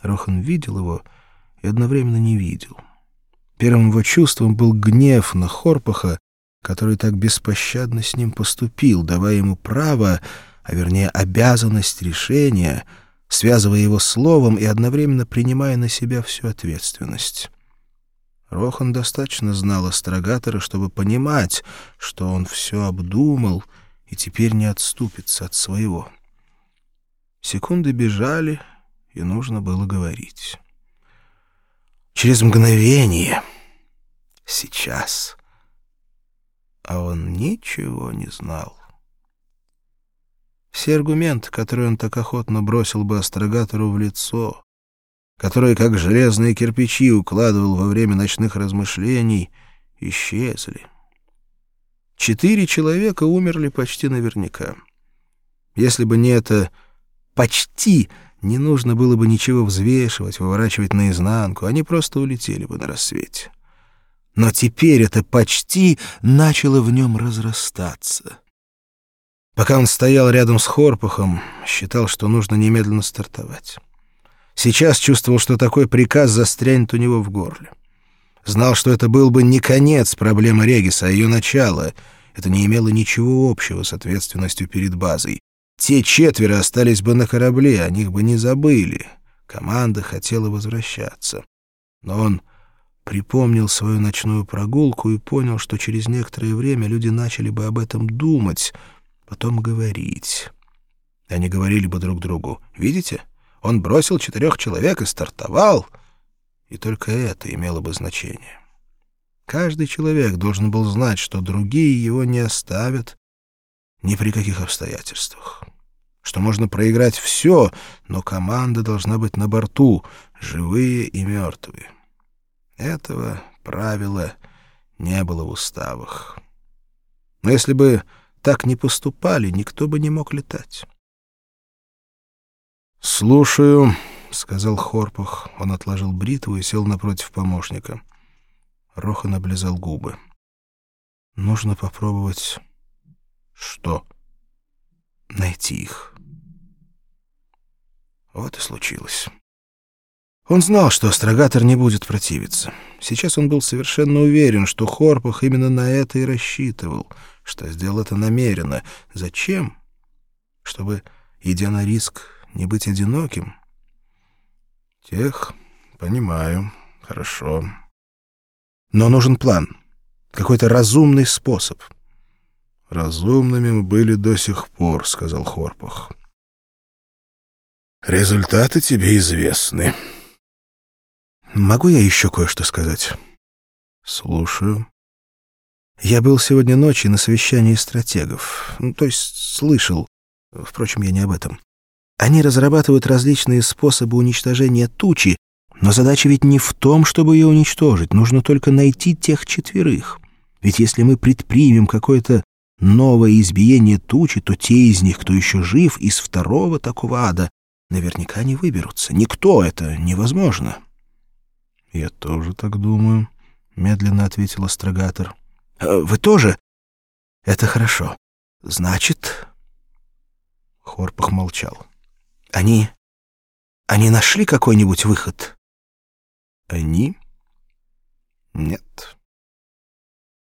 Рохан видел его и одновременно не видел. Первым его чувством был гнев на Хорпаха, который так беспощадно с ним поступил, давая ему право, а вернее обязанность решения, связывая его словом и одновременно принимая на себя всю ответственность. Рохан достаточно знал астрогатора, чтобы понимать, что он все обдумал и теперь не отступится от своего. Секунды бежали, и нужно было говорить. Через мгновение, сейчас, а он ничего не знал. Все аргументы, которые он так охотно бросил бы астрогатору в лицо, которые, как железные кирпичи, укладывал во время ночных размышлений, исчезли. Четыре человека умерли почти наверняка. Если бы не это «почти», не нужно было бы ничего взвешивать, выворачивать наизнанку, они просто улетели бы на рассвете. Но теперь это «почти» начало в нем разрастаться. Пока он стоял рядом с Хорпахом, считал, что нужно немедленно стартовать. Сейчас чувствовал, что такой приказ застрянет у него в горле. Знал, что это был бы не конец проблемы Региса, а ее начало. Это не имело ничего общего с ответственностью перед базой. Те четверо остались бы на корабле, о них бы не забыли. Команда хотела возвращаться. Но он припомнил свою ночную прогулку и понял, что через некоторое время люди начали бы об этом думать, потом говорить. Они говорили бы друг другу «Видите?» Он бросил четырех человек и стартовал, и только это имело бы значение. Каждый человек должен был знать, что другие его не оставят ни при каких обстоятельствах. Что можно проиграть все, но команда должна быть на борту, живые и мертвые. Этого правила не было в уставах. Но если бы так не поступали, никто бы не мог летать. «Слушаю», — сказал Хорпах. Он отложил бритву и сел напротив помощника. Рохан облизал губы. «Нужно попробовать...» «Что?» «Найти их». Вот и случилось. Он знал, что астрогатор не будет противиться. Сейчас он был совершенно уверен, что Хорпах именно на это и рассчитывал, что сделал это намеренно. Зачем? Чтобы, идя на риск, не быть одиноким? Тех, понимаю, хорошо. Но нужен план, какой-то разумный способ. Разумными мы были до сих пор, сказал Хорпах. Результаты тебе известны. Могу я еще кое-что сказать? Слушаю. Я был сегодня ночью на совещании стратегов. Ну, то есть слышал. Впрочем, я не об этом. Они разрабатывают различные способы уничтожения тучи, но задача ведь не в том, чтобы ее уничтожить. Нужно только найти тех четверых. Ведь если мы предпримем какое-то новое избиение тучи, то те из них, кто еще жив, из второго такого ада, наверняка не выберутся. Никто это невозможно. — Я тоже так думаю, — медленно ответил астрогатор. «Э, — Вы тоже? Это хорошо. Значит... Хорпах молчал. — они... они нашли какой-нибудь выход? Они? Нет.